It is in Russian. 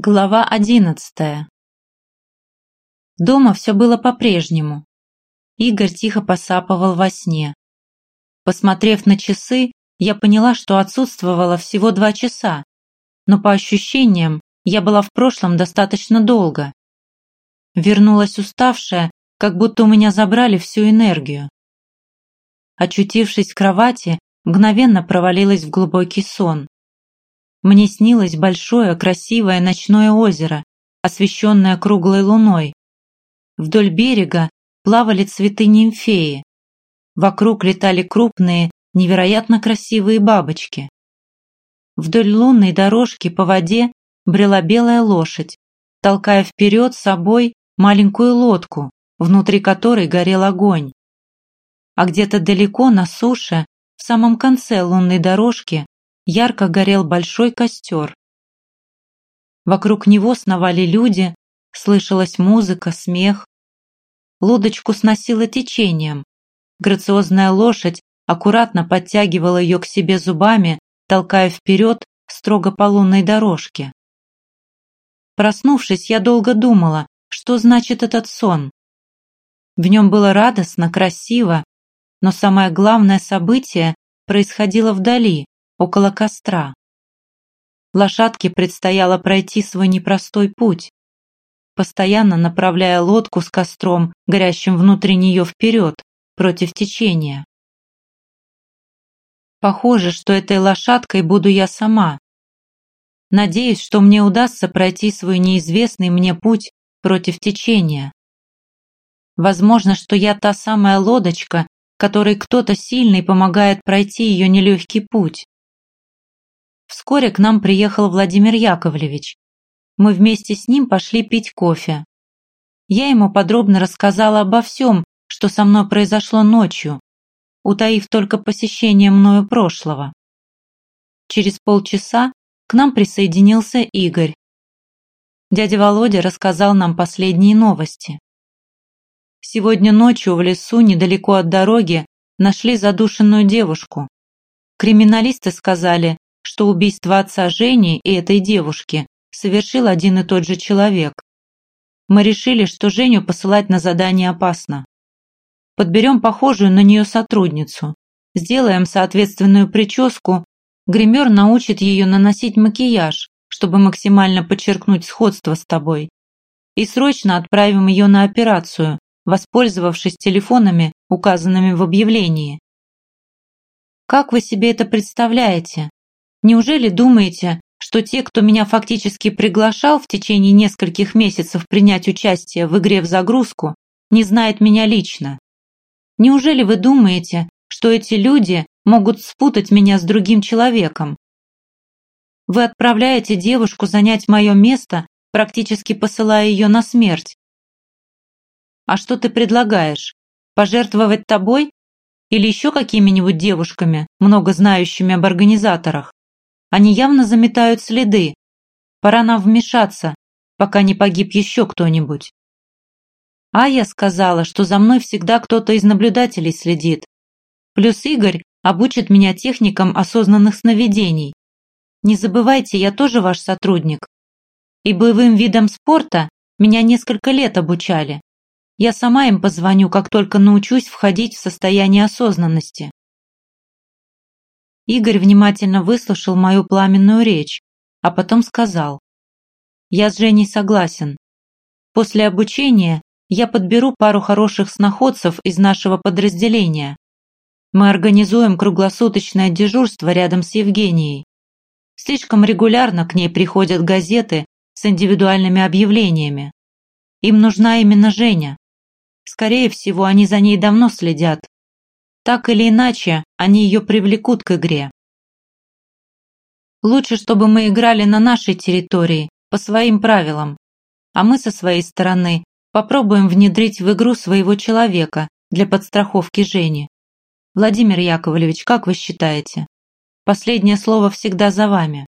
Глава одиннадцатая Дома все было по-прежнему. Игорь тихо посапывал во сне. Посмотрев на часы, я поняла, что отсутствовала всего два часа, но по ощущениям я была в прошлом достаточно долго. Вернулась уставшая, как будто у меня забрали всю энергию. Очутившись в кровати, мгновенно провалилась в глубокий сон. Мне снилось большое красивое ночное озеро, освещенное круглой луной. Вдоль берега плавали цветы нимфеи. Вокруг летали крупные, невероятно красивые бабочки. Вдоль лунной дорожки по воде брела белая лошадь, толкая вперед собой маленькую лодку, внутри которой горел огонь. А где-то далеко на суше, в самом конце лунной дорожки, ярко горел большой костер. Вокруг него сновали люди, слышалась музыка, смех. Лодочку сносило течением. Грациозная лошадь аккуратно подтягивала ее к себе зубами, толкая вперед строго по лунной дорожке. Проснувшись, я долго думала, что значит этот сон. В нем было радостно, красиво, но самое главное событие происходило вдали, около костра. Лошадке предстояло пройти свой непростой путь, постоянно направляя лодку с костром, горящим внутри нее вперед, против течения. Похоже, что этой лошадкой буду я сама. Надеюсь, что мне удастся пройти свой неизвестный мне путь против течения. Возможно, что я та самая лодочка, которой кто-то сильный помогает пройти ее нелегкий путь. Вскоре к нам приехал Владимир Яковлевич. Мы вместе с ним пошли пить кофе. Я ему подробно рассказала обо всем, что со мной произошло ночью, утаив только посещение мною прошлого. Через полчаса к нам присоединился Игорь. Дядя Володя рассказал нам последние новости. Сегодня ночью в лесу, недалеко от дороги, нашли задушенную девушку. Криминалисты сказали, что убийство отца Жени и этой девушки совершил один и тот же человек. Мы решили, что Женю посылать на задание опасно. Подберем похожую на нее сотрудницу, сделаем соответственную прическу, гример научит ее наносить макияж, чтобы максимально подчеркнуть сходство с тобой. И срочно отправим ее на операцию, воспользовавшись телефонами, указанными в объявлении. Как вы себе это представляете? Неужели думаете, что те, кто меня фактически приглашал в течение нескольких месяцев принять участие в игре в загрузку, не знает меня лично? Неужели вы думаете, что эти люди могут спутать меня с другим человеком? Вы отправляете девушку занять мое место, практически посылая ее на смерть. А что ты предлагаешь? Пожертвовать тобой? Или еще какими-нибудь девушками, много знающими об организаторах? Они явно заметают следы. Пора нам вмешаться, пока не погиб еще кто-нибудь. А я сказала, что за мной всегда кто-то из наблюдателей следит. Плюс Игорь обучит меня техникам осознанных сновидений. Не забывайте, я тоже ваш сотрудник. И боевым видам спорта меня несколько лет обучали. Я сама им позвоню, как только научусь входить в состояние осознанности. Игорь внимательно выслушал мою пламенную речь, а потом сказал. «Я с Женей согласен. После обучения я подберу пару хороших сноходцев из нашего подразделения. Мы организуем круглосуточное дежурство рядом с Евгенией. Слишком регулярно к ней приходят газеты с индивидуальными объявлениями. Им нужна именно Женя. Скорее всего, они за ней давно следят, так или иначе, они ее привлекут к игре. Лучше, чтобы мы играли на нашей территории, по своим правилам, а мы со своей стороны попробуем внедрить в игру своего человека для подстраховки Жени. Владимир Яковлевич, как вы считаете? Последнее слово всегда за вами.